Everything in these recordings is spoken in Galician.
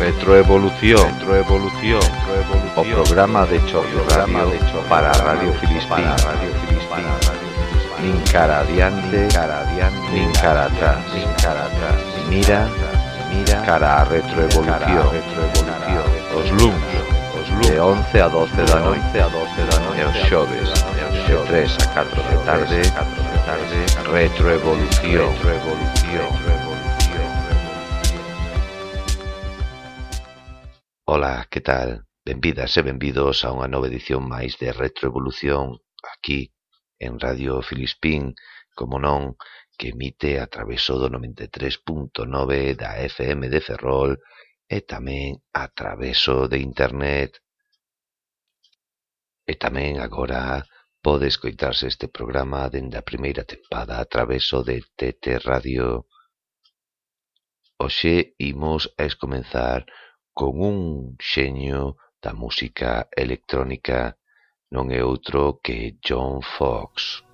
Retroevolución, retroevolución, retroevolución, o programa de choque, programa radio, de choque para Radio Filispín, para Radio Filispín, nin cara adiante, cara adiante, nin cara atrás, nin cara atrás, mira, mira, cara a retroevolución, retroevolución, os luns, de 11 a 12 da noite a 12 da noite aos xoves de 3 a 4 da tarde. tarde. Retroevolución. Revolución Ola, que tal? Benvidas e benvidos a unha nova edición máis de Retroevolución aquí en Radio Filispín, como non, que emite a traveso do 93.9 da FM de Ferrol e tamén a traveso de Internet. E tamén agora pode escoitarse este programa dende a primeira tempada a traveso de TT Radio. Oxe imos a escomenzar con un xeño da música electrónica non é outro que John Fox.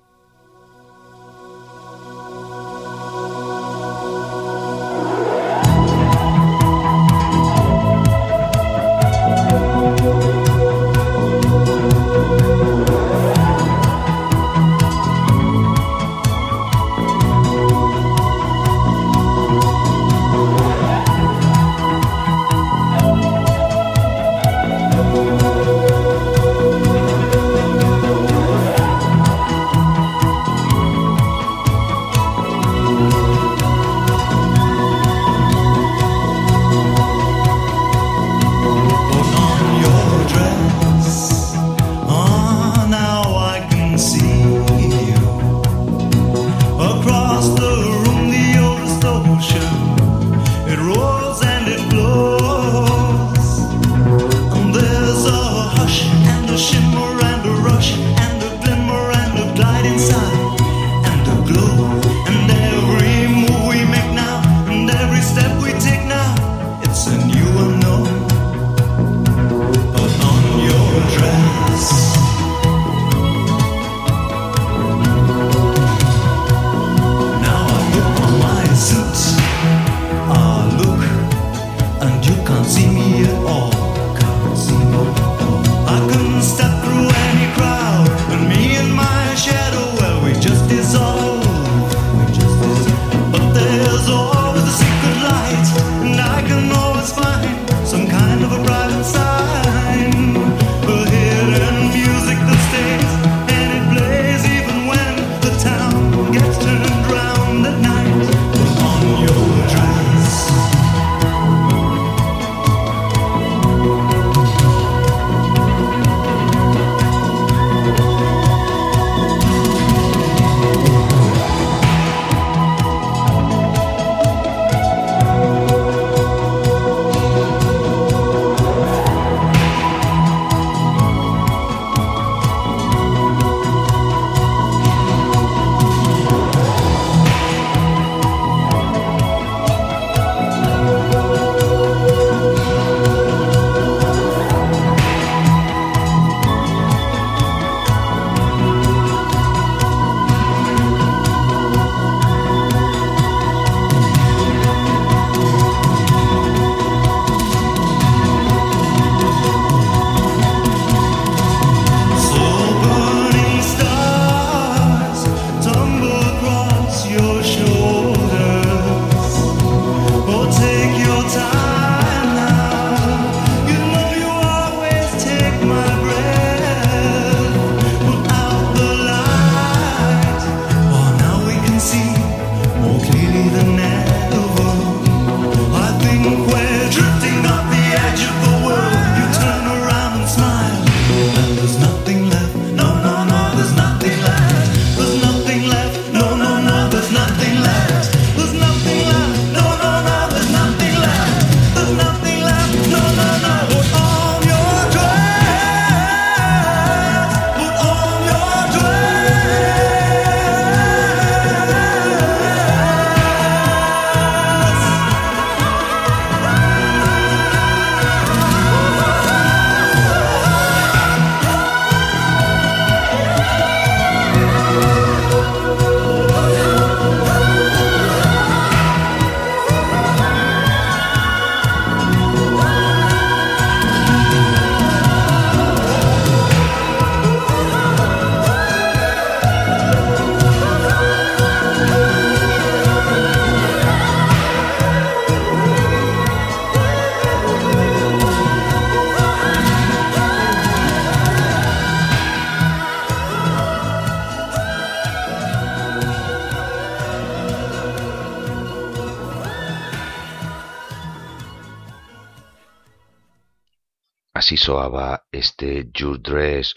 Así soaba este Your Dress,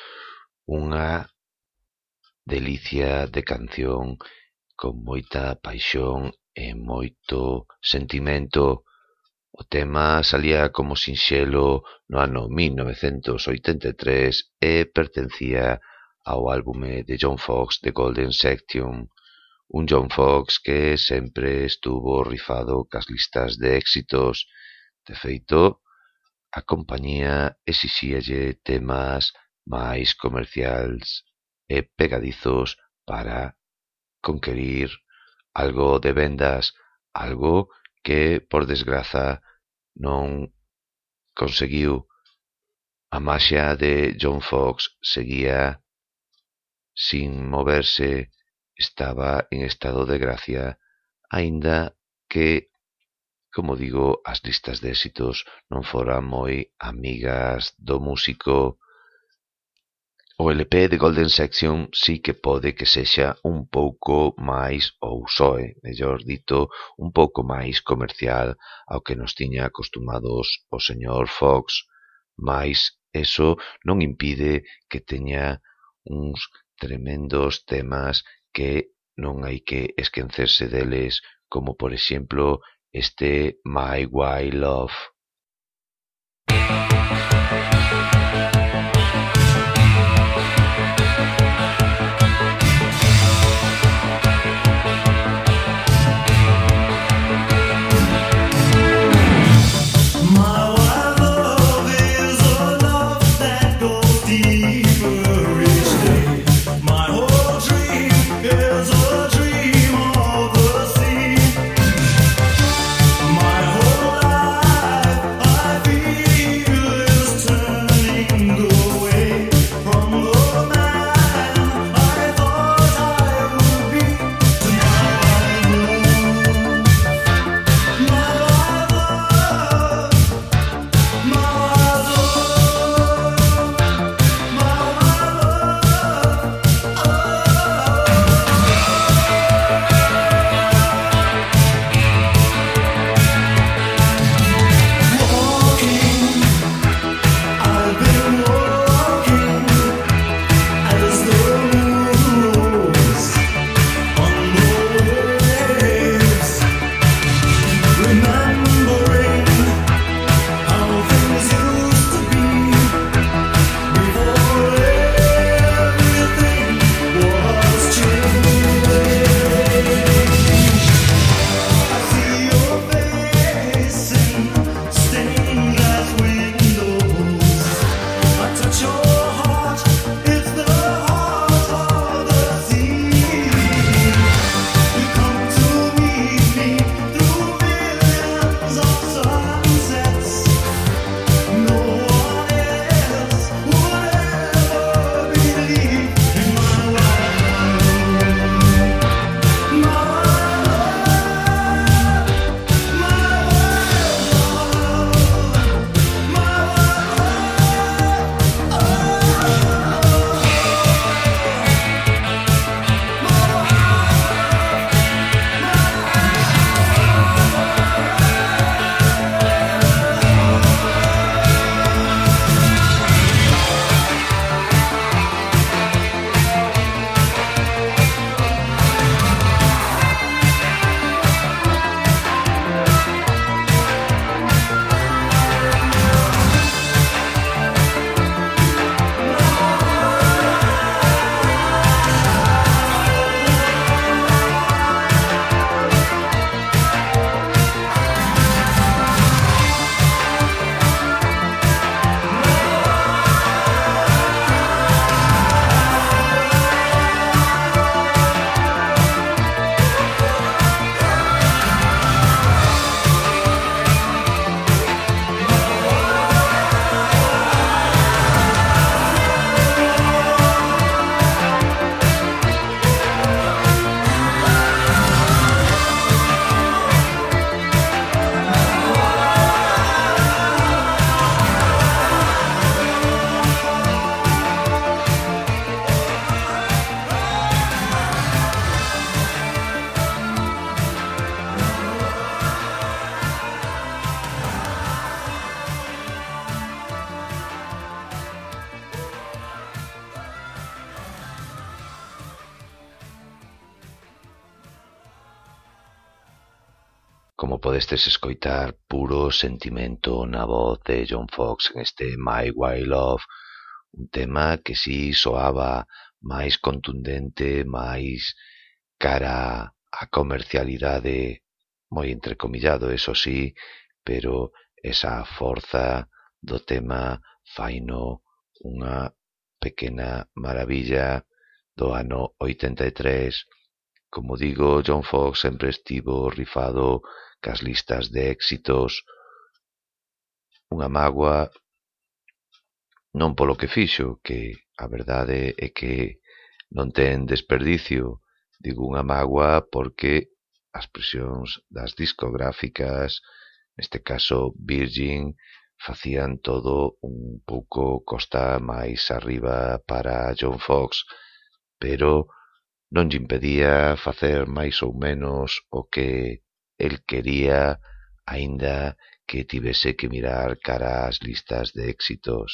unha delicia de canción con moita paixón e moito sentimento. O tema salía como sinxelo no ano 1983 e pertencía ao álbume de John Fox The Golden Section, un John Fox que sempre estuvo rifado cas listas de éxitos. De feito, A compañía exixíalle temas máis comerciais e pegadizos para conquerir algo de vendas, algo que, por desgraza, non conseguiu. A maxia de John Fox seguía sin moverse, estaba en estado de gracia, aínda que como digo, as listas de éxitos non foran moi amigas do músico. O LP de Golden Section sí que pode que sexa un pouco máis, ou soe, eh, mellor dito, un pouco máis comercial ao que nos tiña acostumados o señor Fox, mas eso non impide que teña uns tremendos temas que non hai que esquecerse deles, como por exemplo este My Wild Love. podestes escoitar puro sentimento na voz de John Fox en este My Wild Love, un tema que si soaba máis contundente, máis cara a comercialidade, moi entrecomillado, eso sí, pero esa forza do tema faino unha pequena maravilla do ano 83. Como digo, John Fox sempre estivo rifado cas listas de éxitos, unha mágoa non polo que fixo, que a verdade é que non ten desperdicio, digo unha mágoa porque as presións das discográficas, neste caso Virgin, facían todo un pouco costa máis arriba para John Fox, pero non lle impedía facer máis ou menos o que el quería, aínda que tivese que mirar cara ás listas de éxitos.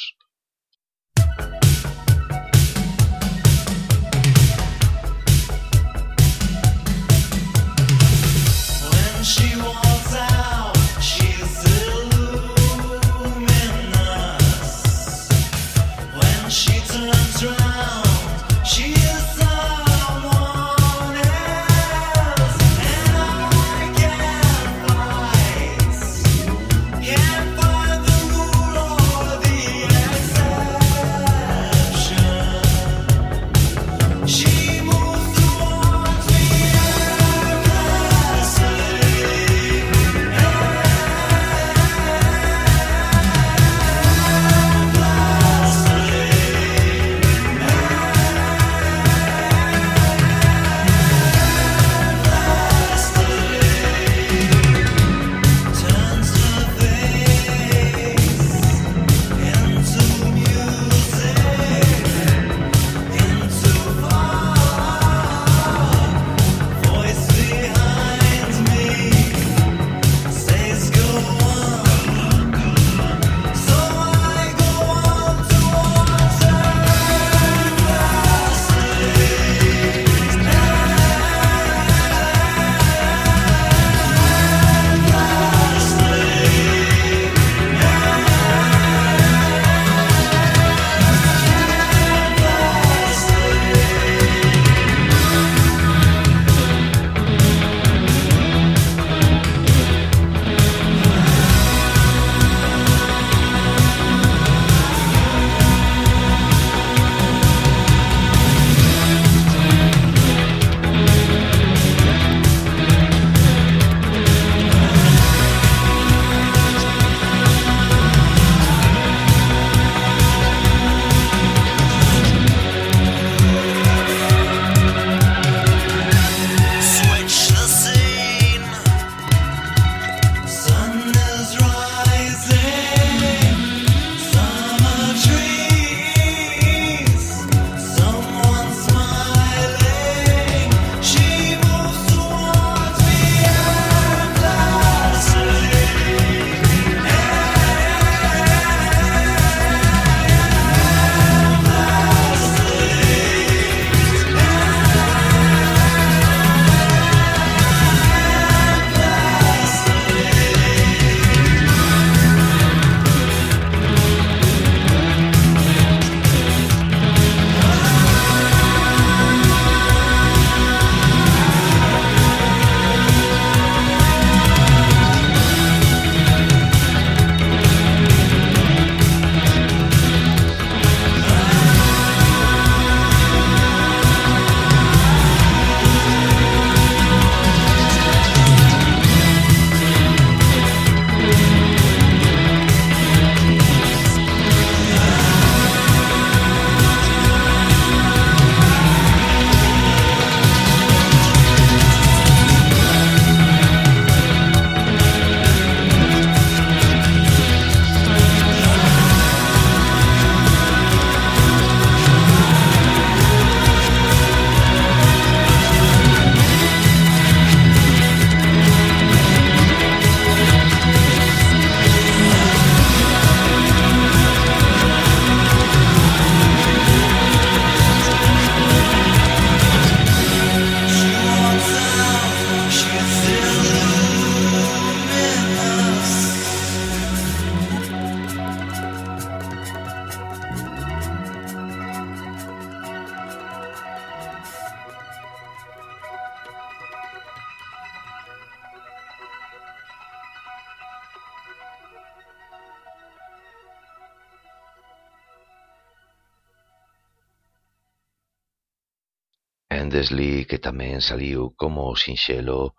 Desley que tamén saliu como sinxelo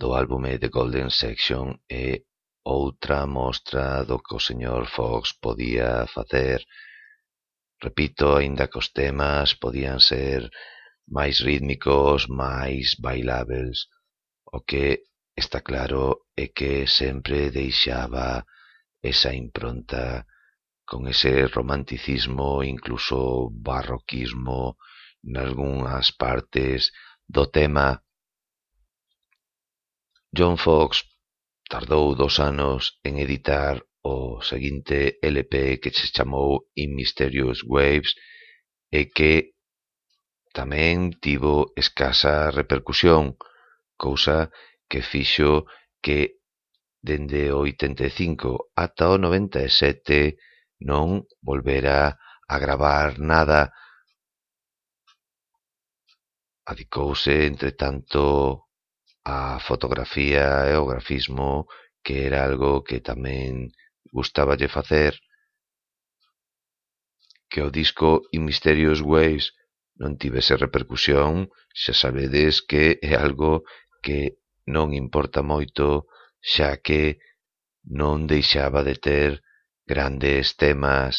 do álbume The Golden Section e outra mostra do que o señor Fox podía facer. Repito, aínda que os temas podían ser máis rítmicos, máis bailables, o que está claro é que sempre deixaba esa impronta con ese romanticismo, incluso barroquismo, nalgunhas partes do tema. John Fox tardou dos anos en editar o seguinte LP que se chamou In Mysterious Waves e que tamén tivo escasa repercusión, cousa que fixo que dende o 85 ata o 97 non volvera a gravar nada, Adicouse entretanto á fotografía e ao grafismo que era algo que tamén gustáballe facer que o disco In Mysterious Ways non tivese repercusión, xa sabedes que é algo que non importa moito, xa que non deixaba de ter grandes temas.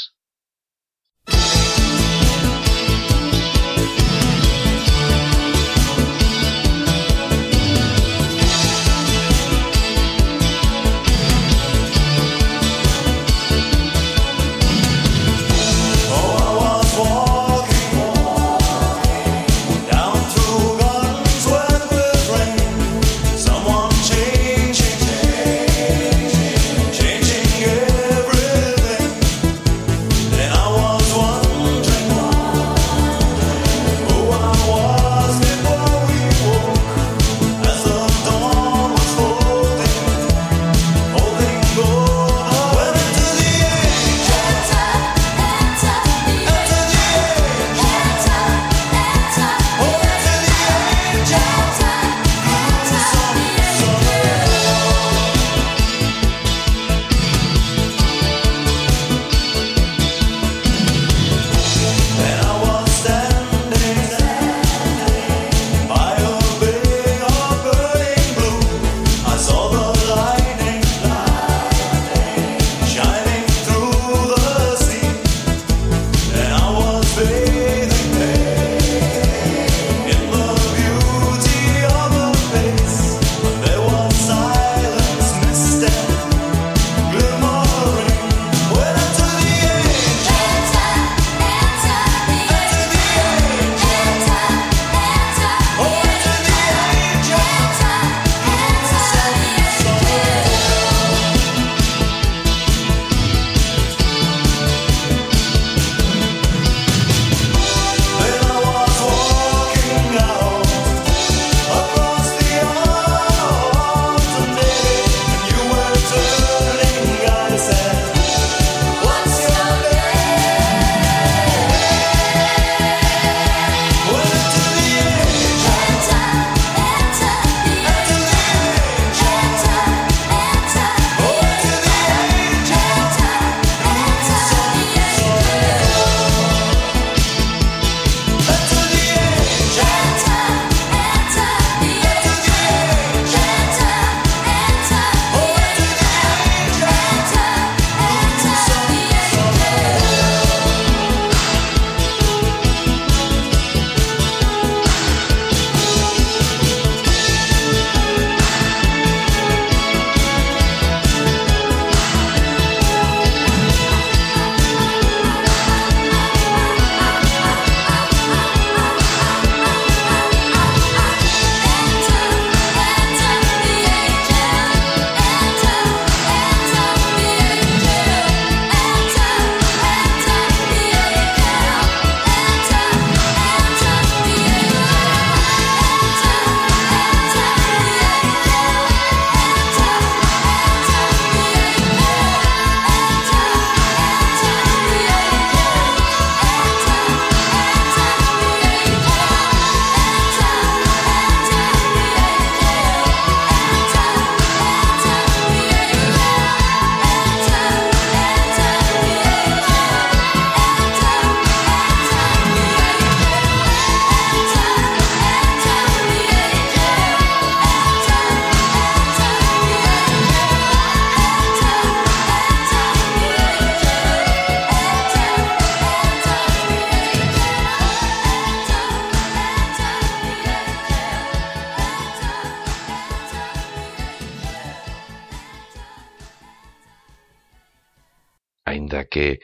aunque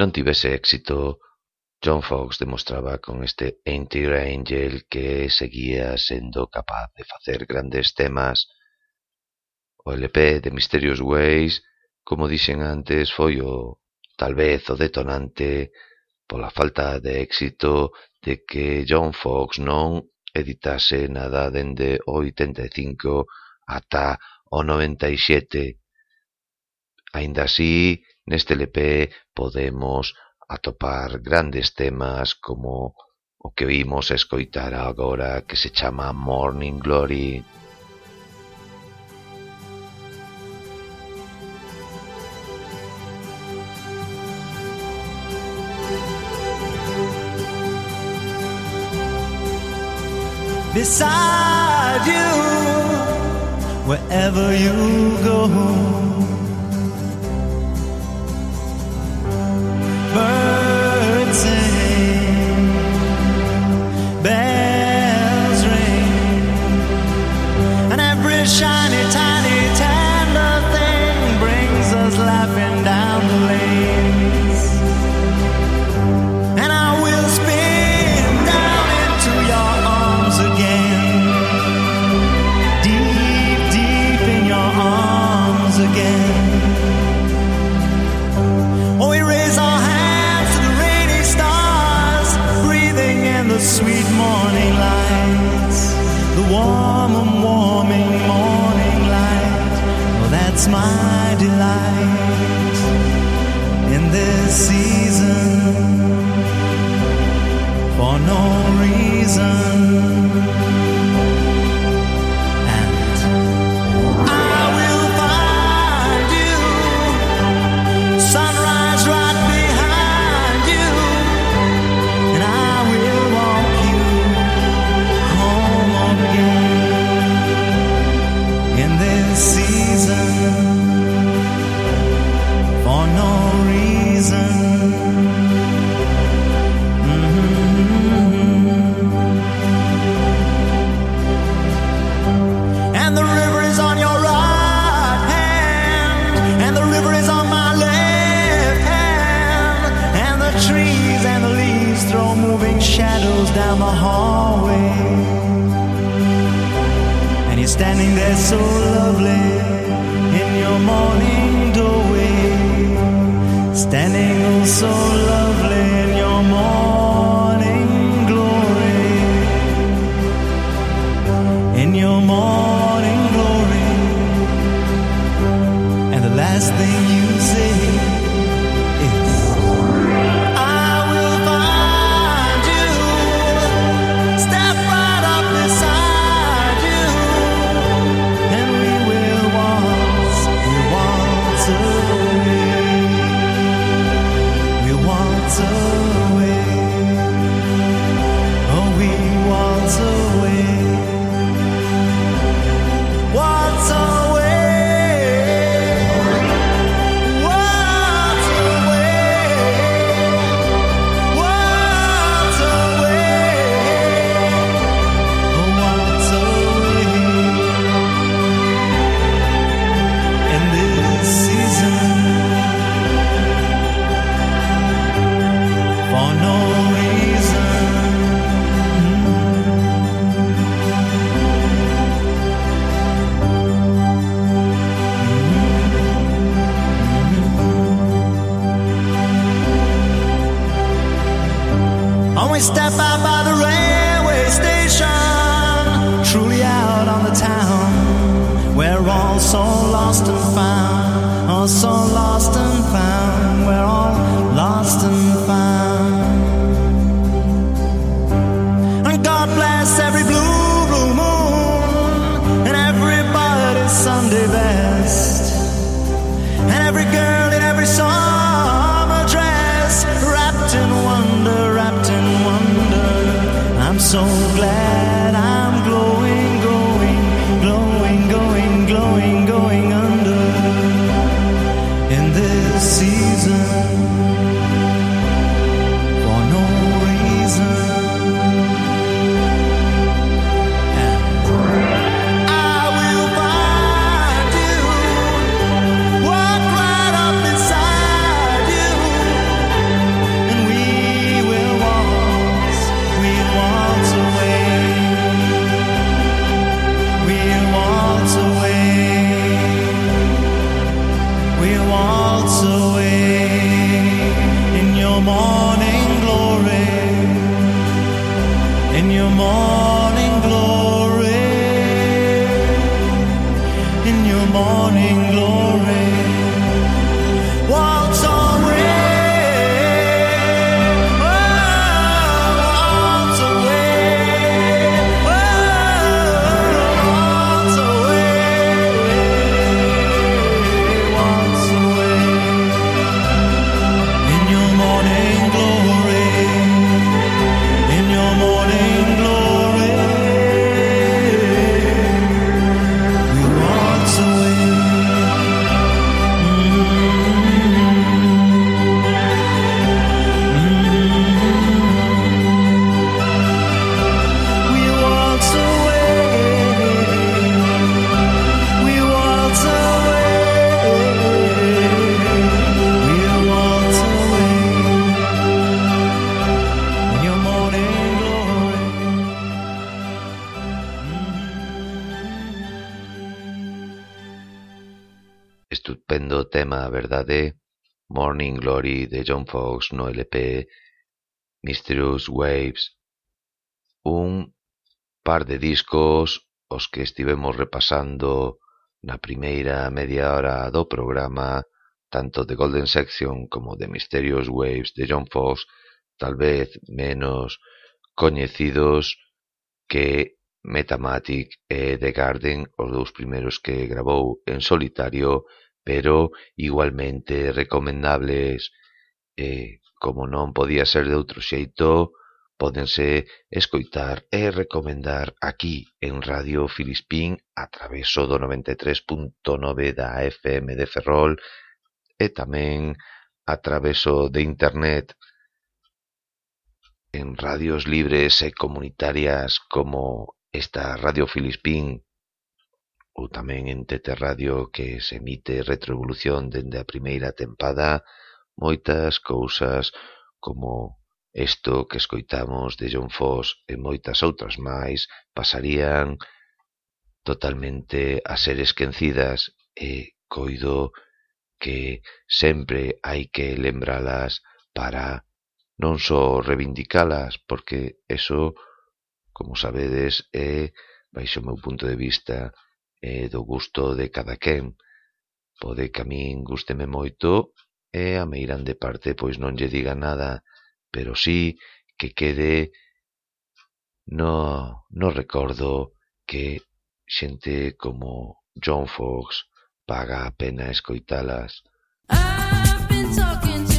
non tivese éxito, John Fox demostraba con este Entire Angel" que seguía sendo capaz de facer grandes temas. O LP de Mysterious Ways, como dixen antes, foi o, talvez, o detonante pola falta de éxito de que John Fox non editase nada dende o 85 ata o 97. Ainda así, Neste LP podemos atopar grandes temas como o que vimos escoitar agora que se chama Morning Glory wherever you go. burn John Fox no LP Mysterious Waves, un par de discos os que estivemos repasando na primeira media hora do programa, tanto de Golden Section como de Mysterious Waves de John Fox, tal vez menos coñecidos que Metamatic e The Garden, os dous primeiros que grabou en solitario, pero igualmente recomendables E, como non podía ser de outro xeito, pódense escoitar e recomendar aquí en Radio Filispín a traveso do 93.9 da FM de Ferrol e tamén a traveso de Internet en radios libres e comunitarias como esta Radio Filispín ou tamén en TT Radio que se emite Retroevolución dende a primeira tempada moitas cousas como isto que escoitamos de John Foss e moitas outras máis pasarían totalmente a ser esquecidas e coido que sempre hai que lembralas para non só reivindicalas, porque eso, como sabedes, é, baixo o meu punto de vista, é do gusto de cada quen. Pode que a min gusteme moito e a meirande parte pois non lle diga nada, pero sí que quede no, no recordo que xente como John Fox paga a pena escoitalas. I've been talking to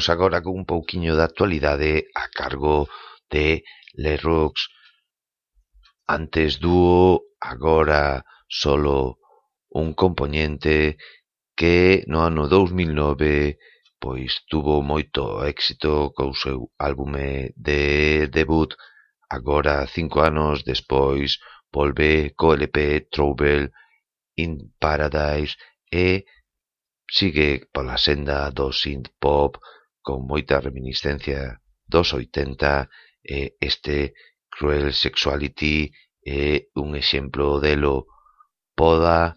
Imos agora con un pouquiño de actualidade a cargo de Lerrox. Antes dúo, agora solo un componente que no ano 2009 pois tuvo moito éxito co seu álbume de debut. Agora, cinco anos despois, volve co LP Trouble in Paradise e sigue pola senda do synth pop con moita reminiscencia dos oitenta e este Cruel Sexuality é un exemplo delo. Poda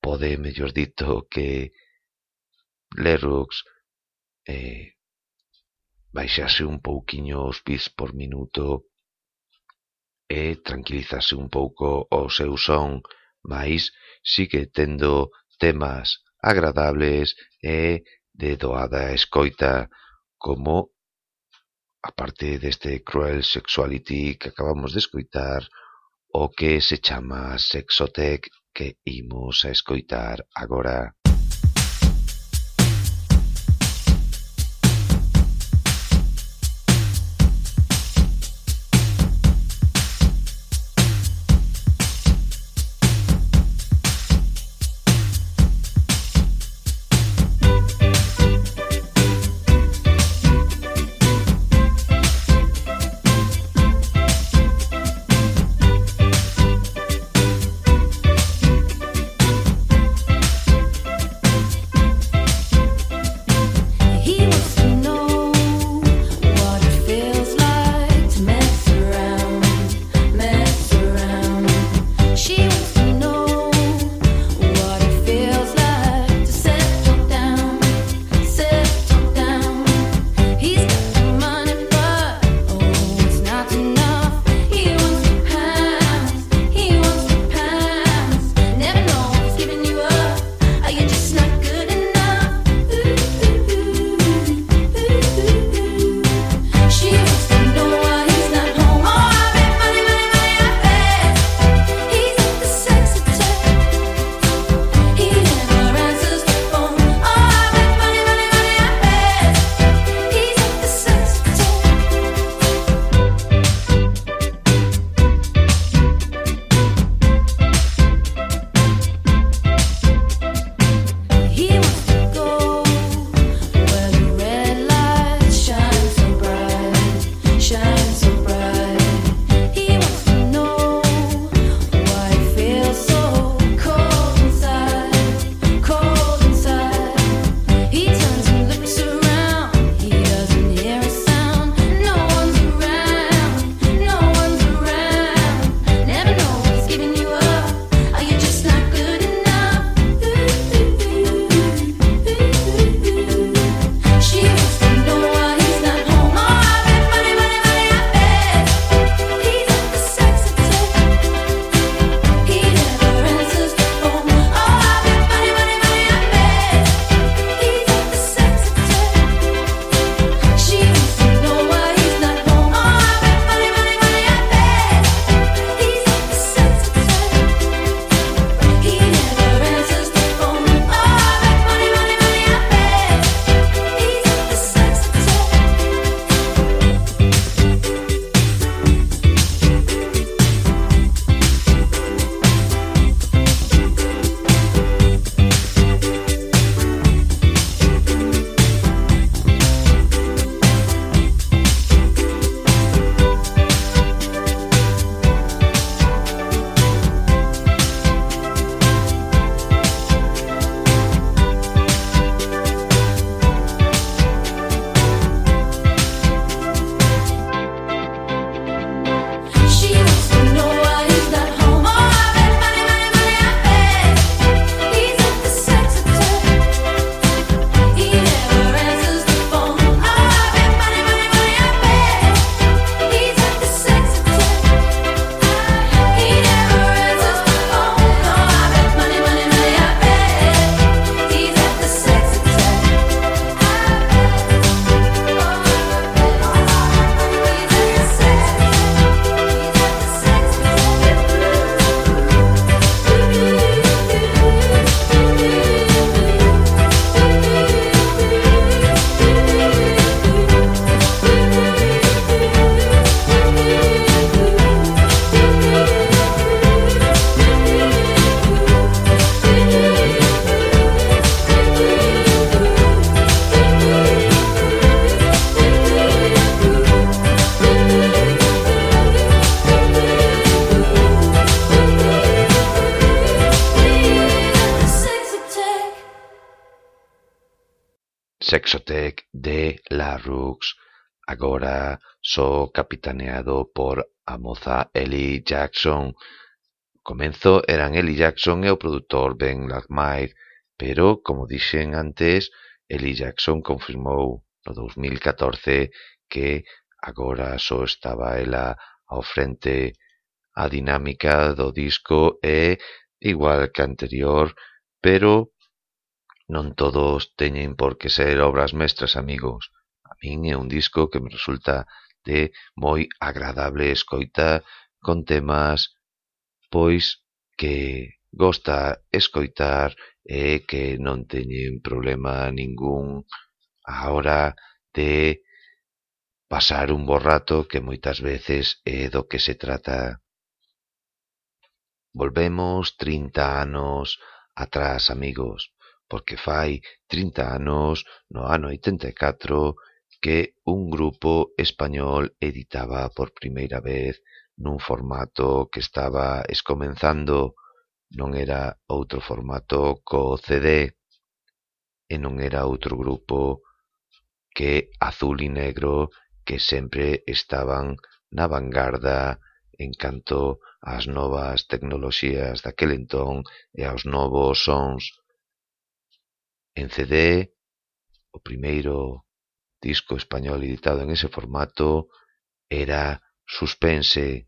pode, mellor dito, que Lerux eh, baixase un pouquiño os bits por minuto e tranquilizase un pouco o seu son, mais sigue tendo temas agradables e de doada escoita como a parte deste Cruel Sexuality que acabamos de escoitar o que se chama Sexotec que imos a escoitar agora. só capitaneado por a moza Ellie Jackson. Comenzo eran Ellie Jackson e o produtor Ben Lagmire, pero, como dixen antes, Ellie Jackson confirmou no 2014 que agora só estaba ela ao frente a dinámica do disco é igual que anterior, pero non todos teñen por que ser obras mestras, amigos. A min é un disco que me resulta de moi agradable escoita con temas pois que gosta escoitar e que non teñen problema ningún a hora de pasar un bo rato que moitas veces é do que se trata. Volvemos 30 anos atrás, amigos, porque fai 30 anos, no ano 84, que un grupo español editaba por primeira vez nun formato que estaba escomenzando, non era outro formato co CD e non era outro grupo que Azul e Negro que sempre estaban na vanguarda en canto ás novas tecnoloxías daquel entón e aos novos sons. En CD, o primeiro disco español editado en ese formato era Suspense,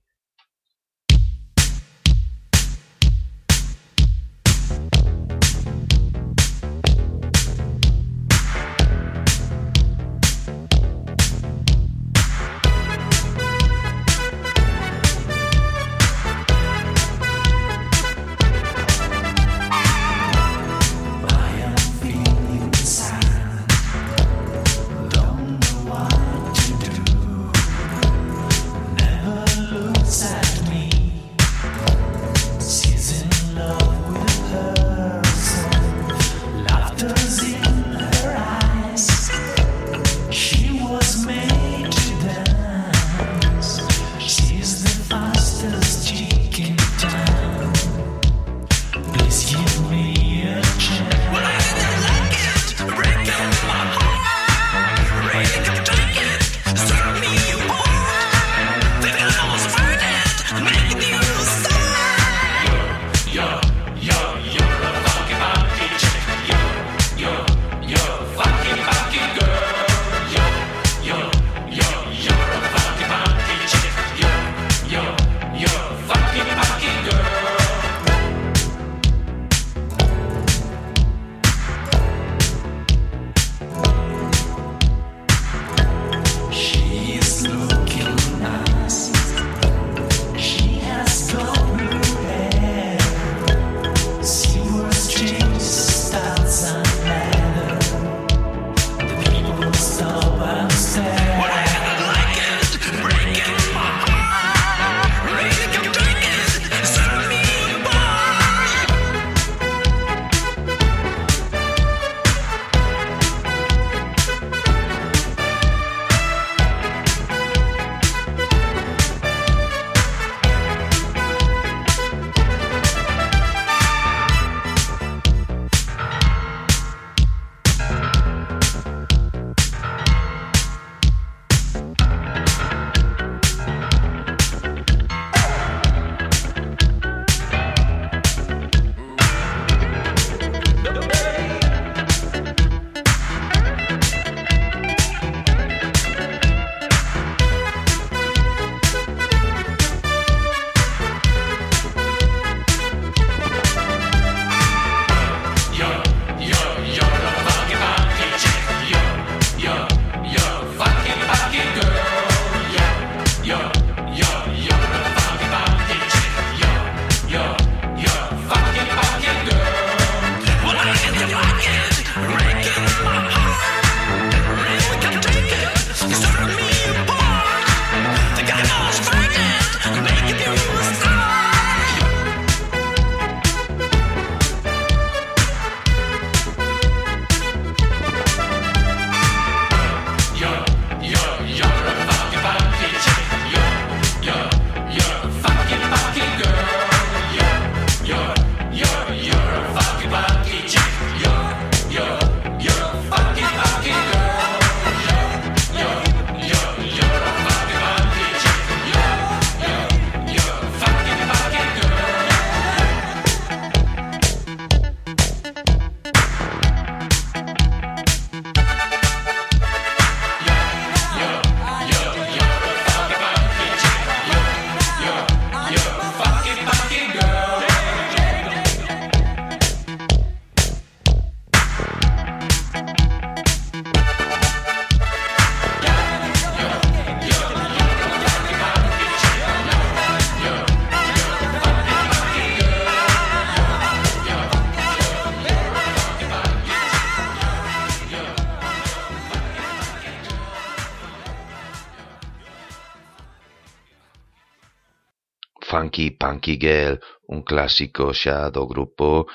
Yankee Girl, un clásico xa do grupo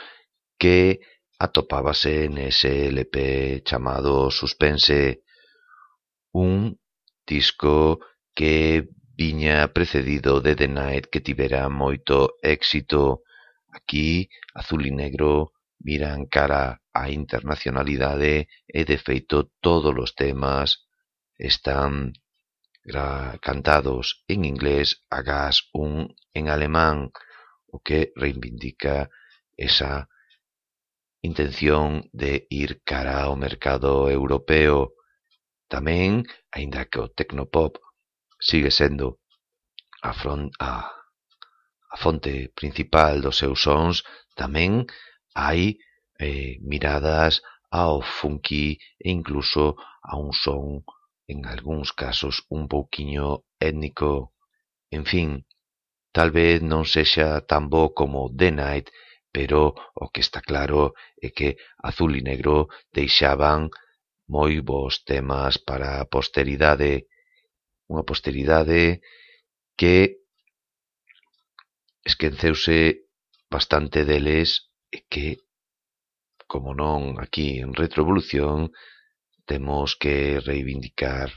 que atopábase nese LP chamado Suspense, un disco que viña precedido de The Night que tivera moito éxito. Aquí Azul e Negro miran cara á internacionalidade e de feito todos os temas están cantados en inglés agás un en alemán, o que reivindica esa intención de ir cara ao mercado europeo. Tamén, aínda que o tecnopop sigue sendo a, front, a, a fonte principal dos seus sons, tamén hai eh, miradas ao funky e incluso a un son en algúns casos un pouquiño étnico, en fin, tal vez non sexa tan bo como The Night, pero o que está claro é que Azul e Negro deixaban moi bos temas para a posteridade, unha posteridade que esqueceuse bastante deles e que, como non aquí en Retrovolución, temos que reivindicar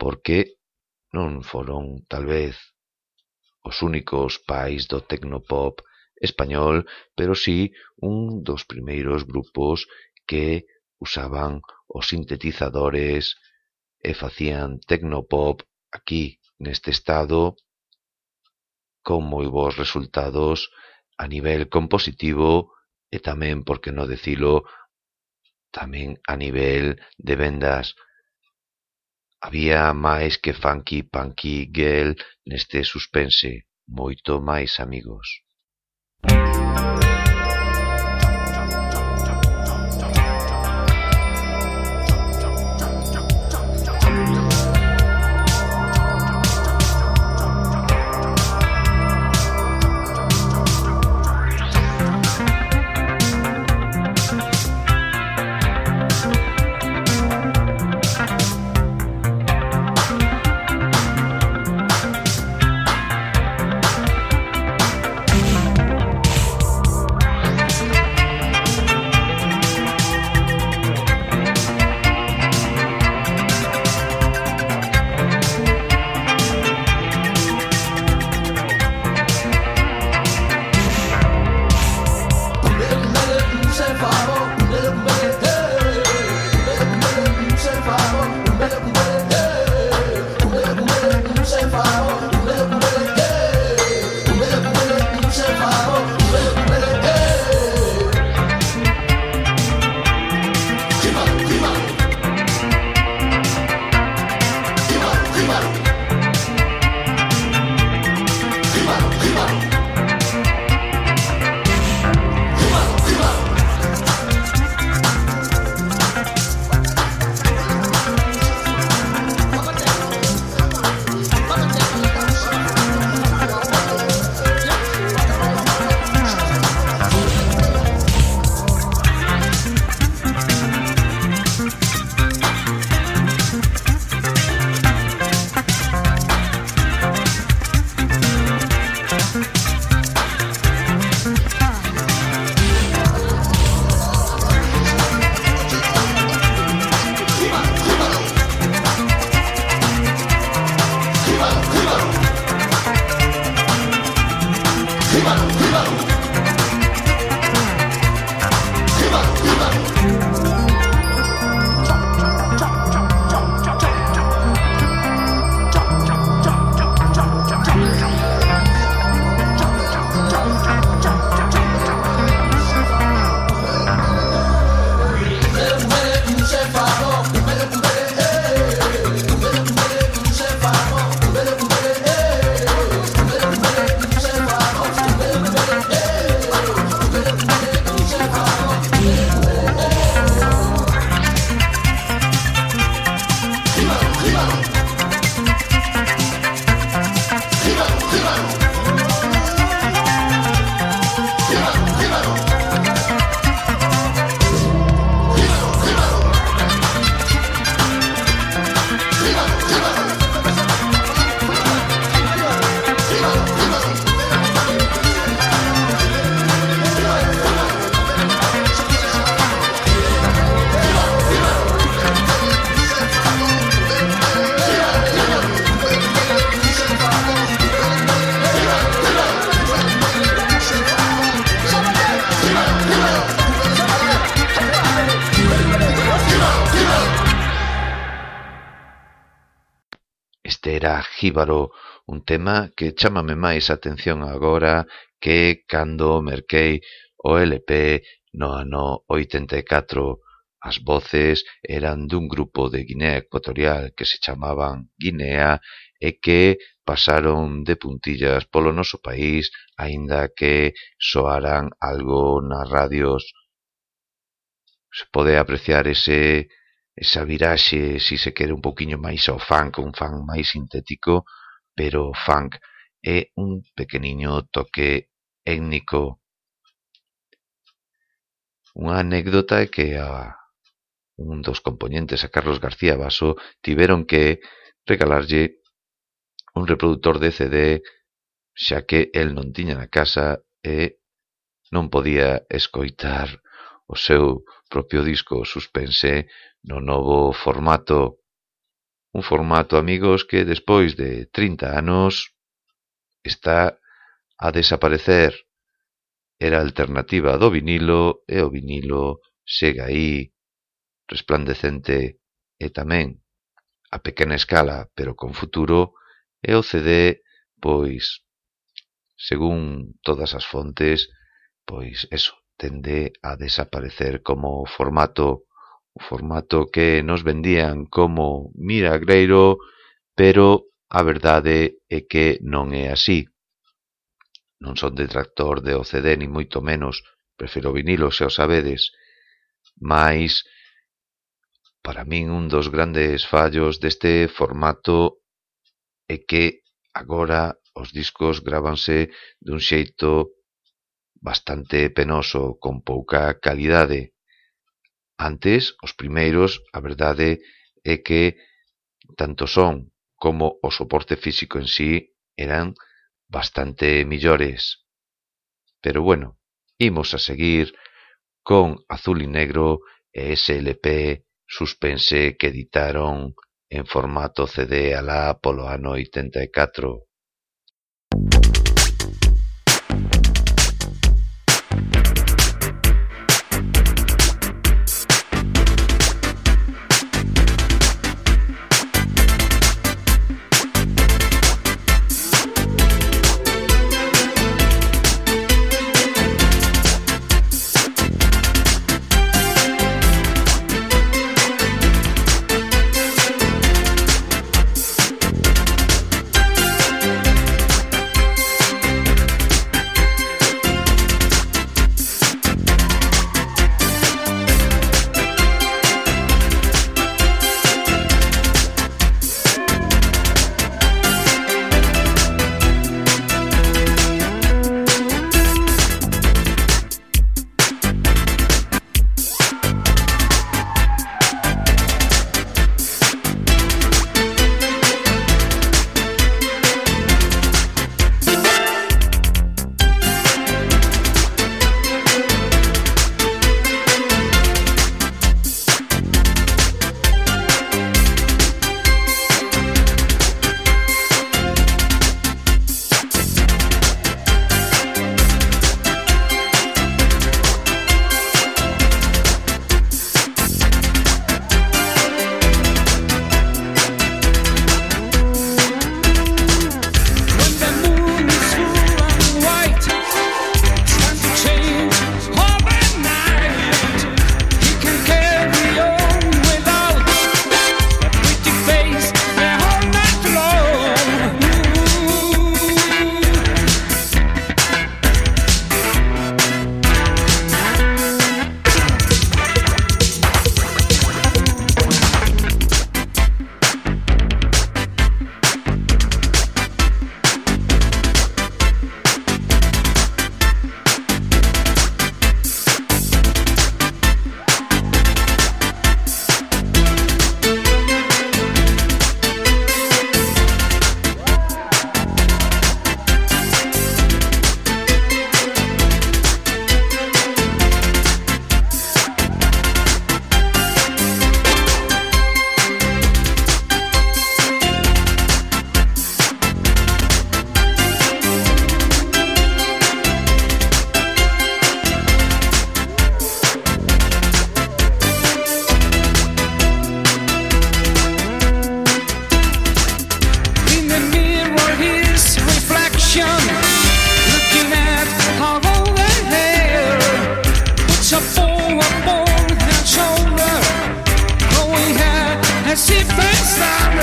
porque non foron, talvez, os únicos pais do tecnopop español, pero si un dos primeiros grupos que usaban os sintetizadores e facían tecnopop aquí neste estado con moi bons resultados a nivel compositivo e tamén, por que non decilo, tamén a nivel de vendas. Había máis que Funky Punky Girl neste suspense, moito máis amigos. Música Jíbaro, un tema que chámame máis a atención agora que cando merquei o LP no ano 84. As voces eran dun grupo de Guinea Ecuatorial que se chamaban Guinea e que pasaron de puntillas polo noso país, aínda que soaran algo nas radios se pode apreciar ese esa viraxe, si se quere, un pouquiño máis ao funk, un funk máis sintético, pero funk é un pequeniño toque étnico. Unha anécdota é que a un dos componentes, a Carlos García Basso, tiveron que regalarlle un reproductor de CD xa que el non tiña na casa e non podía escoitar o seu propio disco suspense no novo formato. Un formato, amigos, que despois de 30 anos está a desaparecer. Era a alternativa do vinilo e o vinilo segue aí, resplandecente e tamén a pequena escala, pero con futuro, e o CD, pois, según todas as fontes, pois eso, tende a desaparecer como formato o formato que nos vendían como milagreiro, pero a verdade é que non é así. Non son detractor de OCD, ni moito menos, prefiro vinilo, se o sabedes, mas para min un dos grandes fallos deste formato é que agora os discos grávanse dun xeito bastante penoso, con pouca calidade. Antes, os primeiros, a verdade é que tanto son como o soporte físico en sí eran bastante millores. Pero bueno, imos a seguir con Azul y Negro e ese suspense que editaron en formato CD alá polo ano 84.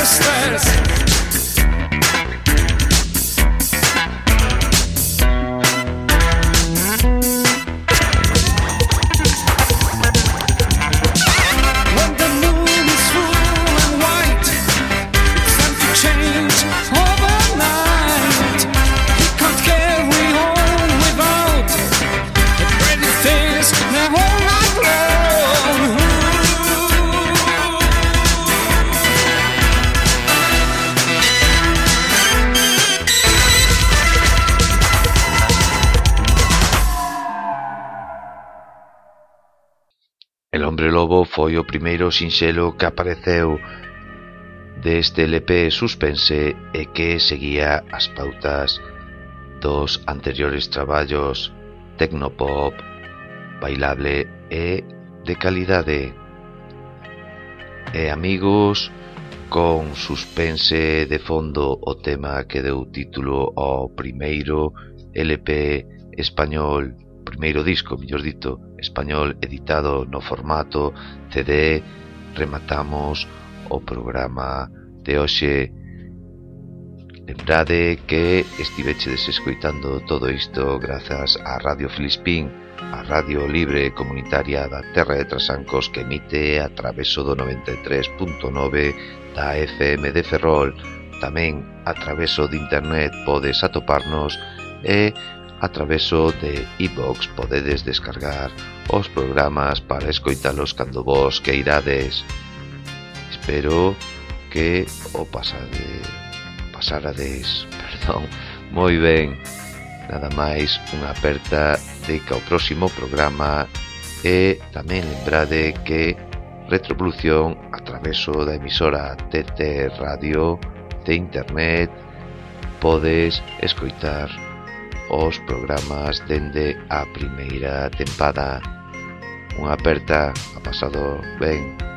Stress. foi o primeiro sinxelo que apareceu deste LP Suspense e que seguía as pautas dos anteriores traballos Tecnopop, bailable e de calidade. E amigos, con suspense de fondo o tema que deu título ao primeiro LP español primeiro disco, mellor dito, español editado no formato CD, rematamos o programa de hoxe. Lembrade que estivechedes escoitando todo isto grazas a Radio Filispín, a radio libre comunitaria da Terra de Trasancos que emite a traveso do 93.9 da FM de Ferrol. Tamén a traveso de internet podes atoparnos e A traveso de iVox podedes descargar os programas para escoitalos cando vos queirades. Espero que o pasade, pasarades, perdón, moi ben. Nada máis unha aperta de que ao próximo programa e tamén lembrade que Retrovolución a traveso da emisora TT Radio de Internet podes escoitar os programas dende a primeira tempada. Unha aperta, ha pasado ben.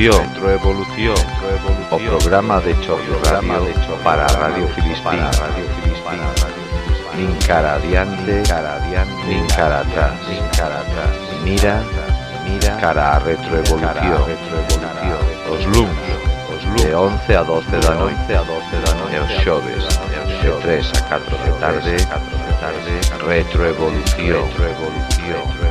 Retroevolución, Retroevolución, o programa de radio para Radio Filispín, Radio nin cara adiante, cara adiante, nin cara atrás, nin cara atrás. Mira, mira, cara a retroevolución, retroevolución. Os luns, os luns, de 11 a 12 da noite, a 12 da noite, e os xoves, de 3 a 4 de tarde, 4 de tarde, retroevolución, retroevolución.